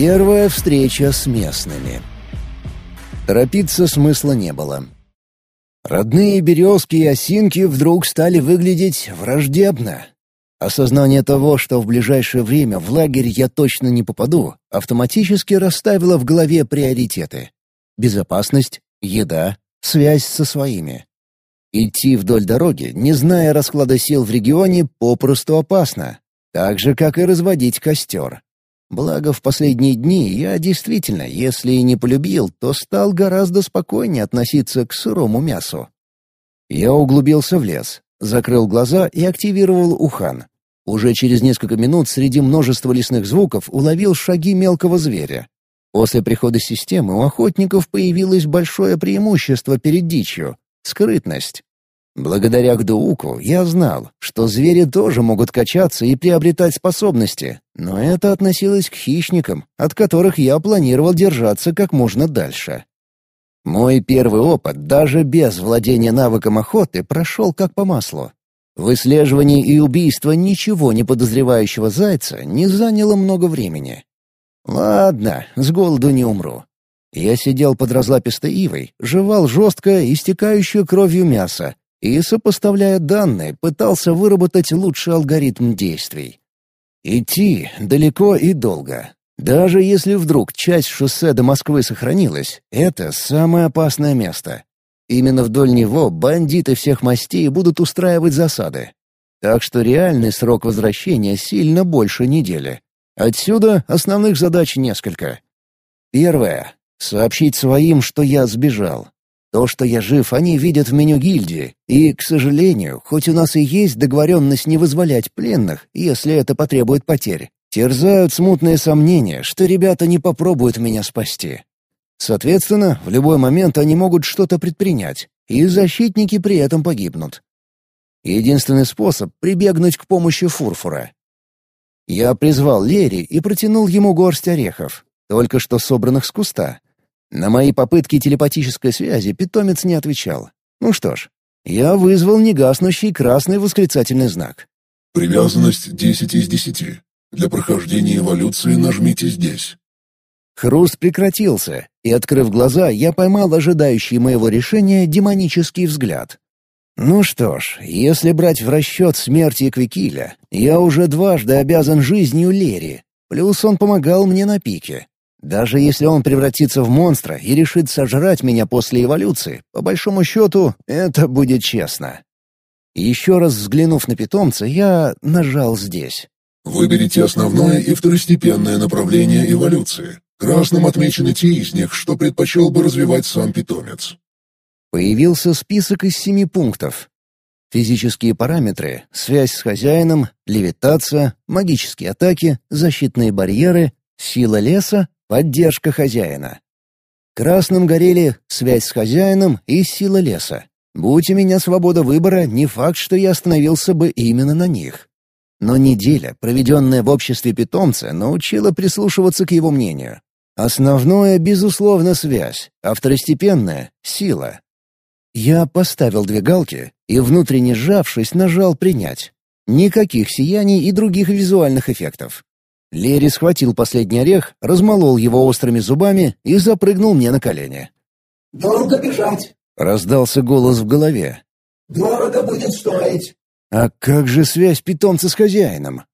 Первая встреча с местными. Торопиться смысла не было. Родные березки и осинки вдруг стали выглядеть враждебно. Осознание того, что в ближайшее время в лагерь я точно не попаду, автоматически расставило в голове приоритеты. Безопасность, еда, связь со своими. Идти вдоль дороги, не зная расклада сил в регионе, попросту опасно. Так же, как и разводить костер. Благо, в последние дни я действительно, если и не полюбил, то стал гораздо спокойнее относиться к сырому мясу. Я углубился в лес, закрыл глаза и активировал ухан. Уже через несколько минут среди множества лесных звуков уловил шаги мелкого зверя. После прихода системы у охотников появилось большое преимущество перед дичью — скрытность. Благодаря Гдууку я знал, что звери тоже могут качаться и приобретать способности, но это относилось к хищникам, от которых я планировал держаться как можно дальше. Мой первый опыт даже без владения навыком охоты прошел как по маслу. Выслеживание и убийство ничего не подозревающего зайца не заняло много времени. Ладно, с голоду не умру. Я сидел под разлапистой ивой, жевал жесткое, истекающее кровью мясо, и, сопоставляя данные, пытался выработать лучший алгоритм действий. Идти далеко и долго. Даже если вдруг часть шоссе до Москвы сохранилась, это самое опасное место. Именно вдоль него бандиты всех мастей будут устраивать засады. Так что реальный срок возвращения сильно больше недели. Отсюда основных задач несколько. Первое — сообщить своим, что я сбежал. То, что я жив, они видят в меню гильдии, и, к сожалению, хоть у нас и есть договоренность не вызволять пленных, если это потребует потерь, терзают смутные сомнения, что ребята не попробуют меня спасти. Соответственно, в любой момент они могут что-то предпринять, и защитники при этом погибнут. Единственный способ — прибегнуть к помощи фурфура. Я призвал Лери и протянул ему горсть орехов, только что собранных с куста, на мои попытки телепатической связи питомец не отвечал. Ну что ж, я вызвал негаснущий красный восклицательный знак. «Привязанность 10 из 10. Для прохождения эволюции нажмите здесь». Хруст прекратился, и, открыв глаза, я поймал ожидающий моего решения демонический взгляд. Ну что ж, если брать в расчет смерти Эквикиля, я уже дважды обязан жизнью Лери, плюс он помогал мне на пике. Даже если он превратится в монстра и решит сожрать меня после эволюции, по большому счету, это будет честно. Еще раз взглянув на питомца, я нажал здесь. Выберите основное и второстепенное направление эволюции. Красным отмечены те из них, что предпочел бы развивать сам питомец. Появился список из семи пунктов. Физические параметры, связь с хозяином, левитация, магические атаки, защитные барьеры, сила леса, Поддержка хозяина. Красным горели связь с хозяином и сила леса. Будь у меня свобода выбора, не факт, что я остановился бы именно на них. Но неделя, проведенная в обществе питомца, научила прислушиваться к его мнению. Основное, безусловно, связь, а второстепенное — сила. Я поставил две галки и, внутренне сжавшись, нажал «принять». Никаких сияний и других визуальных эффектов. Лерри схватил последний орех, размолол его острыми зубами и запрыгнул мне на колени. «Долго бежать!» — раздался голос в голове. «Дорого будет стоить!» «А как же связь питомца с хозяином?»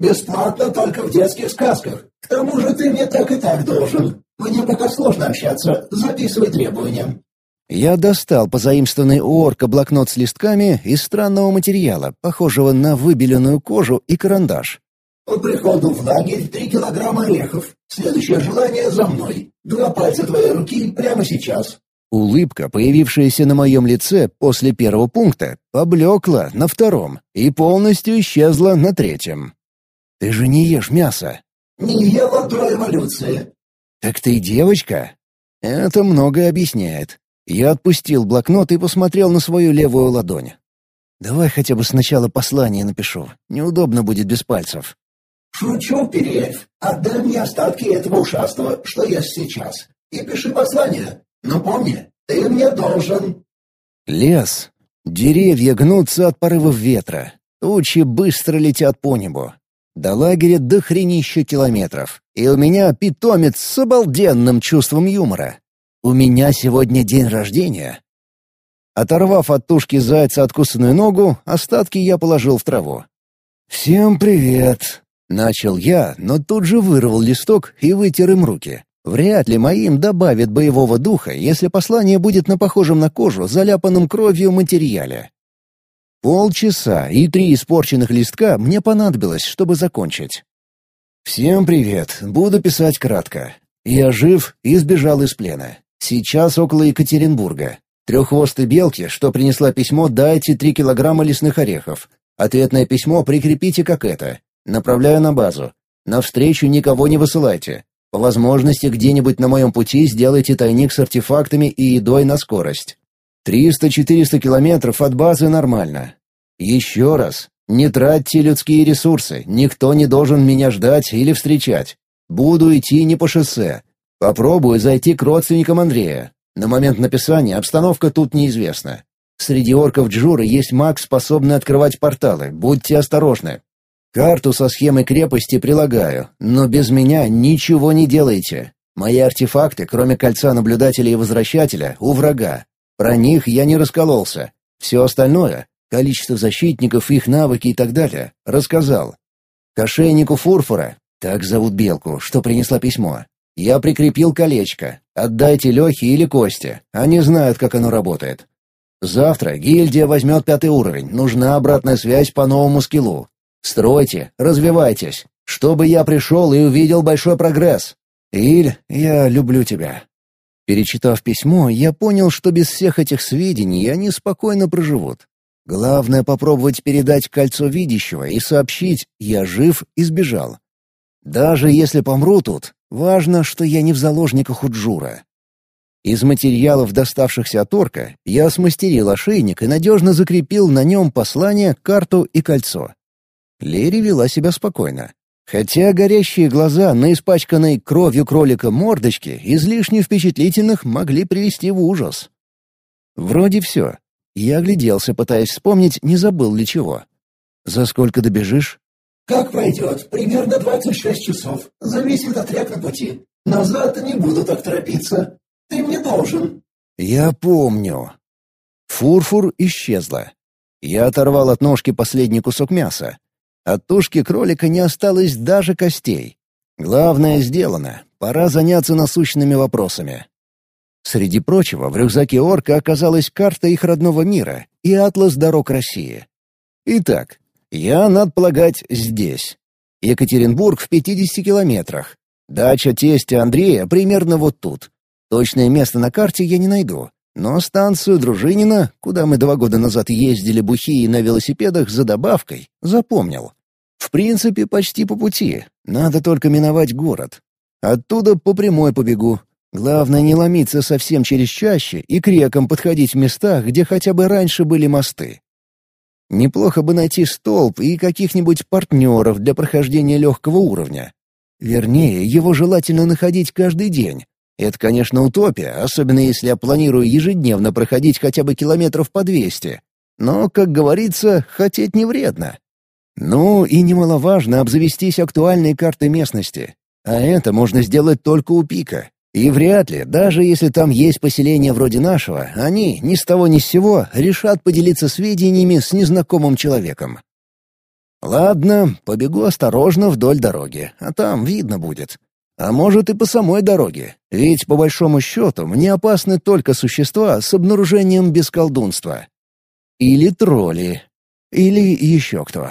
«Бесплатно только в детских сказках. К тому же ты мне так и так должен. Мне пока сложно общаться. Записывай требования». Я достал позаимствованный у орка блокнот с листками из странного материала, похожего на выбеленную кожу и карандаш. По приходу в лагерь три килограмма орехов. Следующее желание за мной. Два пальца твоей руки прямо сейчас». Улыбка, появившаяся на моем лице после первого пункта, поблекла на втором и полностью исчезла на третьем. «Ты же не ешь мясо». «Не ела до эволюции». «Так ты девочка?» «Это многое объясняет». Я отпустил блокнот и посмотрел на свою левую ладонь. «Давай хотя бы сначала послание напишу. Неудобно будет без пальцев». «Шучу, Переев. Отдай мне остатки этого ушастого, что есть сейчас, и пиши послание. Но помни, ты мне должен...» Лес. Деревья гнутся от порывов ветра. Тучи быстро летят по небу. До лагеря до хренища километров. И у меня питомец с обалденным чувством юмора. У меня сегодня день рождения. Оторвав от тушки зайца откусанную ногу, остатки я положил в траву. «Всем привет!» — начал я, но тут же вырвал листок и вытер им руки. Вряд ли моим добавит боевого духа, если послание будет на похожем на кожу, заляпанном кровью материале. Полчаса и три испорченных листка мне понадобилось, чтобы закончить. «Всем привет. Буду писать кратко. Я жив и сбежал из плена. Сейчас около Екатеринбурга. Треххвостой белке, что принесла письмо, дайте три килограмма лесных орехов. Ответное письмо прикрепите как это. Направляю на базу. На встречу никого не высылайте. По возможности где-нибудь на моем пути сделайте тайник с артефактами и едой на скорость. Триста-четыреста километров от базы нормально. Еще раз, не тратьте людские ресурсы, никто не должен меня ждать или встречать. Буду идти не по шоссе. Попробую зайти к родственникам Андрея. На момент написания обстановка тут неизвестна. Среди орков Джуры есть маг, способный открывать порталы. Будьте осторожны. Карту со схемой крепости прилагаю, но без меня ничего не делайте. Мои артефакты, кроме кольца наблюдателя и возвращателя, у врага. Про них я не раскололся. Все остальное — количество защитников, их навыки и так далее — рассказал. К ошейнику Фурфора, так зовут Белку, что принесла письмо, я прикрепил колечко. Отдайте Лехе или Косте, они знают, как оно работает. Завтра гильдия возьмет пятый уровень, нужна обратная связь по новому скиллу. Стройте, развивайтесь, чтобы я пришел и увидел большой прогресс. Иль, я люблю тебя. Перечитав письмо, я понял, что без всех этих сведений они спокойно проживут. Главное — попробовать передать кольцо видящего и сообщить «я жив и сбежал». Даже если помру тут, важно, что я не в заложниках у Джура. Из материалов, доставшихся от орка, я смастерил ошейник и надежно закрепил на нем послание, карту и кольцо. Лери вела себя спокойно. Хотя горящие глаза на испачканной кровью кролика мордочке излишне впечатлительных могли привести в ужас. Вроде все. Я огляделся, пытаясь вспомнить, не забыл ли чего. «За сколько добежишь?» «Как пройдет? Примерно двадцать шесть часов. Зависит от рек на пути. Назад не буду так торопиться. Ты мне должен». «Я помню». Фурфур исчезла. Я оторвал от ножки последний кусок мяса. От тушки кролика не осталось даже костей. Главное сделано, пора заняться насущными вопросами. Среди прочего, в рюкзаке орка оказалась карта их родного мира и атлас дорог России. Итак, я, надо полагать, здесь. Екатеринбург в 50 километрах. Дача тестя Андрея примерно вот тут. Точное место на карте я не найду, но станцию Дружинина, куда мы два года назад ездили бухие на велосипедах за добавкой, запомнил. В принципе, почти по пути. Надо только миновать город. Оттуда по прямой побегу. Главное не ломиться совсем через чаще и к рекам подходить в местах, где хотя бы раньше были мосты. Неплохо бы найти столб и каких-нибудь партнеров для прохождения легкого уровня. Вернее, его желательно находить каждый день, это, конечно, утопия, особенно если я планирую ежедневно проходить хотя бы километров по 200. Но, как говорится, хотеть не вредно. Ну и немаловажно обзавестись актуальной картой местности. А это можно сделать только у пика. И вряд ли, даже если там есть поселение вроде нашего, они ни с того ни с сего решат поделиться сведениями с незнакомым человеком. Ладно, побегу осторожно вдоль дороги, а там видно будет. А может и по самой дороге, ведь по большому счету мне опасны только существа с обнаружением без колдунства. Или тролли. Или еще кто.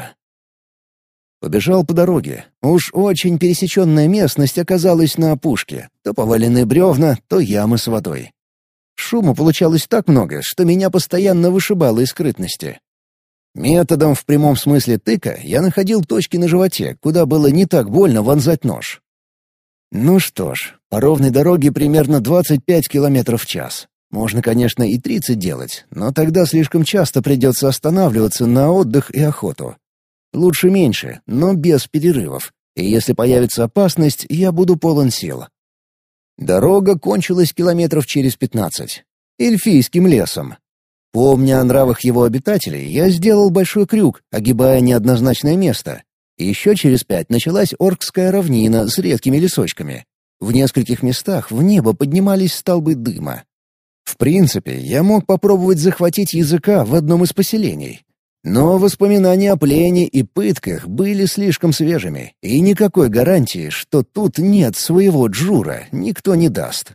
Побежал по дороге. Уж очень пересеченная местность оказалась на опушке. То поваленные бревна, то ямы с водой. Шума получалось так много, что меня постоянно вышибало из скрытности. Методом в прямом смысле тыка я находил точки на животе, куда было не так больно вонзать нож. Ну что ж, по ровной дороге примерно 25 км в час. Можно, конечно, и 30 делать, но тогда слишком часто придется останавливаться на отдых и охоту. Лучше меньше, но без перерывов. И если появится опасность, я буду полон сил. Дорога кончилась километров через 15. Эльфийским лесом. Помня о нравах его обитателей, я сделал большой крюк, огибая неоднозначное место. Еще через пять началась Оркская равнина с редкими лесочками. В нескольких местах в небо поднимались столбы дыма. В принципе, я мог попробовать захватить языка в одном из поселений. Но воспоминания о плене и пытках были слишком свежими, и никакой гарантии, что тут нет своего Джура, никто не даст.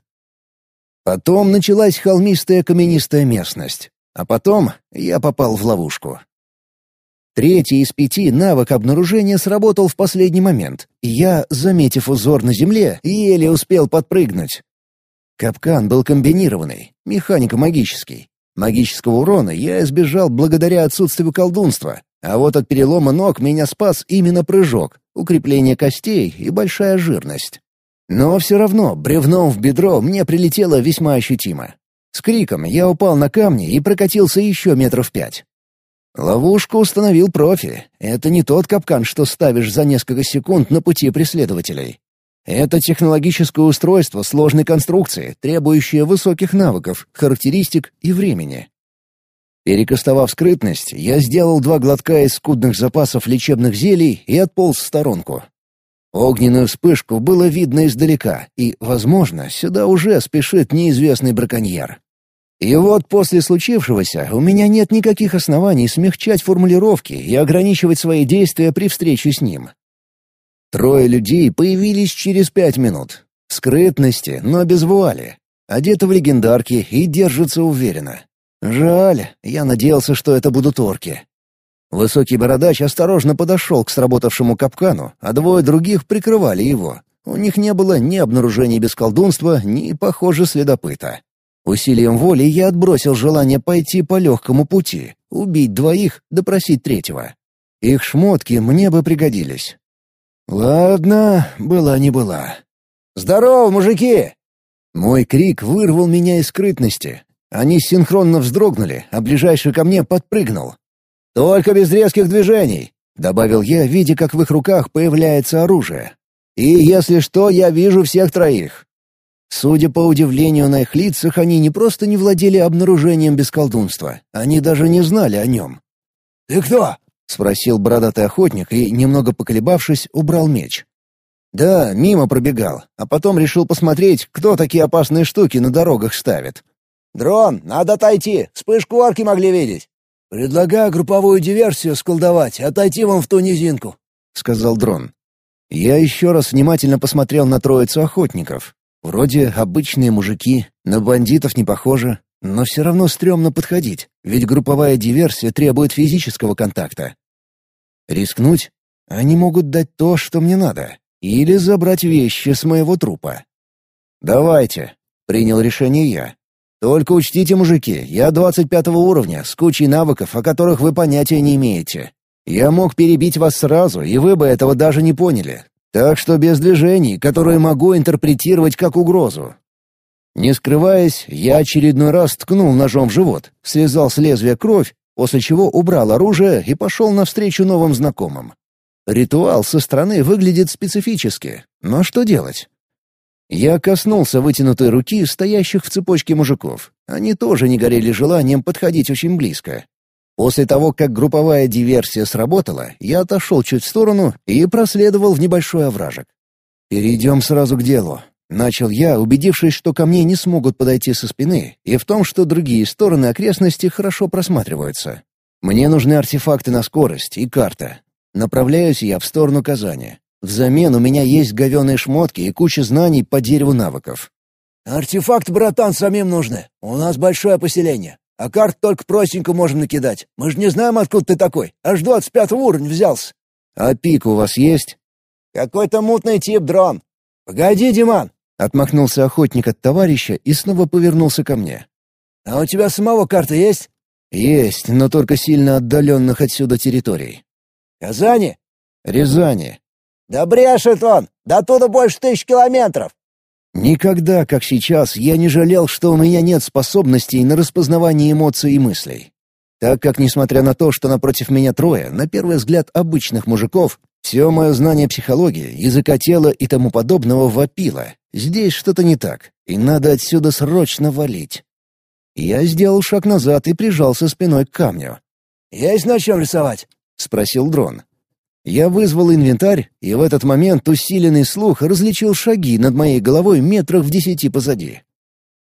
Потом началась холмистая каменистая местность, а потом я попал в ловушку. Третий из пяти навык обнаружения сработал в последний момент, и я, заметив узор на земле, еле успел подпрыгнуть. Капкан был комбинированный, механико-магический. Магического урона я избежал благодаря отсутствию колдунства, а вот от перелома ног меня спас именно прыжок, укрепление костей и большая жирность. Но все равно бревном в бедро мне прилетело весьма ощутимо. С криком я упал на камни и прокатился еще метров пять. Ловушку установил профи. Это не тот капкан, что ставишь за несколько секунд на пути преследователей. Это технологическое устройство сложной конструкции, требующее высоких навыков, характеристик и времени. Перекастовав скрытность, я сделал два глотка из скудных запасов лечебных зелий и отполз в сторонку. Огненную вспышку было видно издалека, и, возможно, сюда уже спешит неизвестный браконьер. И вот после случившегося у меня нет никаких оснований смягчать формулировки и ограничивать свои действия при встрече с ним. Трое людей появились через пять минут. В скрытности, но без вуали. Одеты в легендарки и держатся уверенно. Жаль, я надеялся, что это будут орки. Высокий бородач осторожно подошел к сработавшему капкану, а двое других прикрывали его. У них не было ни обнаружений без колдунства, ни, похоже, следопыта. Усилием воли я отбросил желание пойти по легкому пути, убить двоих, допросить третьего. Их шмотки мне бы пригодились. Ладно, была не была. «Здорово, мужики!» Мой крик вырвал меня из скрытности. Они синхронно вздрогнули, а ближайший ко мне подпрыгнул. «Только без резких движений», — добавил я, видя, как в их руках появляется оружие. «И если что, я вижу всех троих. Судя по удивлению на их лицах, они не просто не владели обнаружением без колдунства, они даже не знали о нем. «Ты кто?» — спросил бородатый охотник и, немного поколебавшись, убрал меч. «Да, мимо пробегал, а потом решил посмотреть, кто такие опасные штуки на дорогах ставит». «Дрон, надо отойти, вспышку арки могли видеть». «Предлагаю групповую диверсию сколдовать, отойти вам в ту низинку», — сказал дрон. Я еще раз внимательно посмотрел на троицу охотников. Вроде обычные мужики, на бандитов не похоже, но все равно стрёмно подходить, ведь групповая диверсия требует физического контакта. Рискнуть? Они могут дать то, что мне надо, или забрать вещи с моего трупа. «Давайте», — принял решение я. «Только учтите, мужики, я двадцать пятого уровня, с кучей навыков, о которых вы понятия не имеете. Я мог перебить вас сразу, и вы бы этого даже не поняли. Так что без движений, которые могу интерпретировать как угрозу. Не скрываясь, я очередной раз ткнул ножом в живот, связал с лезвия кровь, после чего убрал оружие и пошел навстречу новым знакомым. Ритуал со стороны выглядит специфически, но что делать? Я коснулся вытянутой руки стоящих в цепочке мужиков. Они тоже не горели желанием подходить очень близко. После того, как групповая диверсия сработала, я отошел чуть в сторону и проследовал в небольшой овражек. «Перейдем сразу к делу», — начал я, убедившись, что ко мне не смогут подойти со спины, и в том, что другие стороны окрестности хорошо просматриваются. Мне нужны артефакты на скорость и карта. Направляюсь я в сторону Казани. Взамен у меня есть говеные шмотки и куча знаний по дереву навыков. «Артефакт, братан, самим нужны. У нас большое поселение. А карт только простенько можем накидать. Мы же не знаем, откуда ты такой. Аж двадцать пятого уровня взялся. А пик у вас есть? Какой-то мутный тип дрон. Погоди, Диман. Отмахнулся охотник от товарища и снова повернулся ко мне. А у тебя самого карта есть? Есть, но только сильно отдаленных отсюда территорий. Казани? Рязани. Да брешет он! До туда больше тысяч километров! Никогда, как сейчас, я не жалел, что у меня нет способностей на распознавание эмоций и мыслей. Так как, несмотря на то, что напротив меня трое, на первый взгляд обычных мужиков, все мое знание психологии, языка тела и тому подобного вопило. Здесь что-то не так, и надо отсюда срочно валить. Я сделал шаг назад и прижался спиной к камню. «Есть на чем рисовать?» — спросил дрон. Я вызвал инвентарь, и в этот момент усиленный слух различил шаги над моей головой метрах в десяти позади.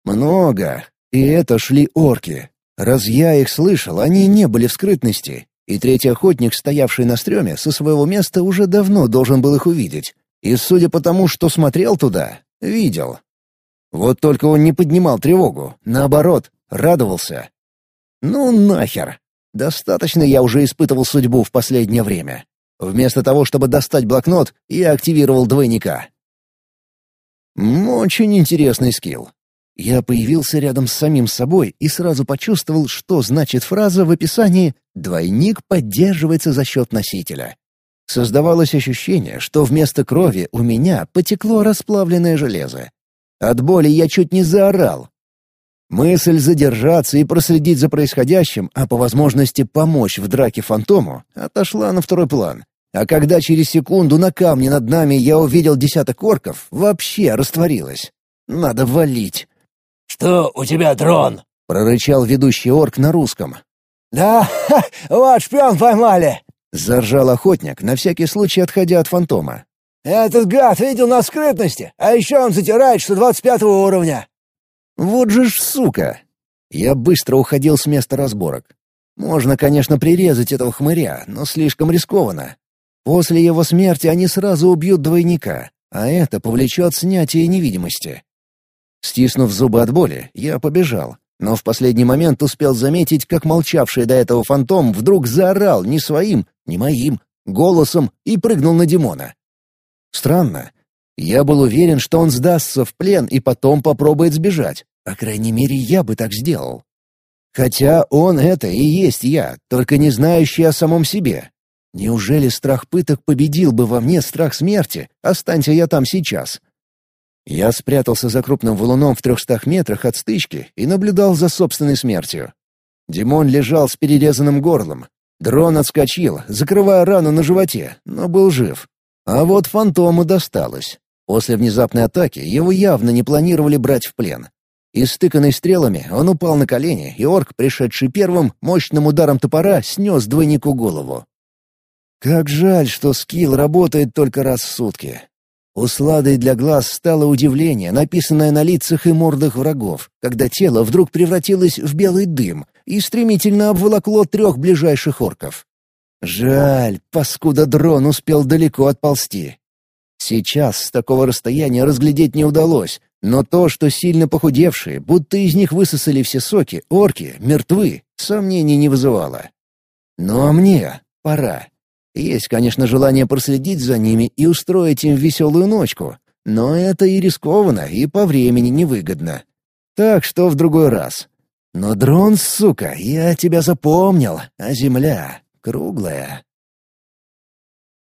Много. И это шли орки. Раз я их слышал, они не были в скрытности. И третий охотник, стоявший на стреме, со своего места уже давно должен был их увидеть. И судя по тому, что смотрел туда, видел. Вот только он не поднимал тревогу, наоборот, радовался. Ну нахер. Достаточно я уже испытывал судьбу в последнее время. Вместо того, чтобы достать блокнот, я активировал двойника. Очень интересный скилл. Я появился рядом с самим собой и сразу почувствовал, что значит фраза в описании «двойник поддерживается за счет носителя». Создавалось ощущение, что вместо крови у меня потекло расплавленное железо. От боли я чуть не заорал. Мысль задержаться и проследить за происходящим, а по возможности помочь в драке фантому, отошла на второй план. А когда через секунду на камне над нами я увидел десяток орков, вообще растворилась. Надо валить. «Что у тебя, дрон?» — прорычал ведущий орк на русском. «Да, ха, вот шпион поймали!» — заржал охотник, на всякий случай отходя от фантома. «Этот гад видел на скрытности, а еще он затирает, что двадцать пятого уровня». «Вот же ж сука!» Я быстро уходил с места разборок. Можно, конечно, прирезать этого хмыря, но слишком рискованно. После его смерти они сразу убьют двойника, а это повлечет снятие невидимости. Стиснув зубы от боли, я побежал, но в последний момент успел заметить, как молчавший до этого фантом вдруг заорал не своим, не моим, голосом и прыгнул на Димона. Странно. Я был уверен, что он сдастся в плен и потом попробует сбежать. По крайней мере, я бы так сделал. Хотя он это и есть я, только не знающий о самом себе. Неужели страх пыток победил бы во мне страх смерти? Останься я там сейчас. Я спрятался за крупным валуном в трехстах метрах от стычки и наблюдал за собственной смертью. Димон лежал с перерезанным горлом. Дрон отскочил, закрывая рану на животе, но был жив. А вот фантому досталось. После внезапной атаки его явно не планировали брать в плен. Истыканный стрелами, он упал на колени, и орк, пришедший первым, мощным ударом топора снес двойнику голову. Как жаль, что скилл работает только раз в сутки. Усладой для глаз стало удивление, написанное на лицах и мордах врагов, когда тело вдруг превратилось в белый дым и стремительно обволокло трех ближайших орков. Жаль, паскуда дрон успел далеко отползти. Сейчас с такого расстояния разглядеть не удалось, но то, что сильно похудевшие, будто из них высосали все соки, орки, мертвы, сомнений не вызывало. Ну а мне пора. Есть, конечно, желание проследить за ними и устроить им веселую ночку, но это и рискованно, и по времени невыгодно. Так что в другой раз. Но дрон, сука, я тебя запомнил, а земля круглая.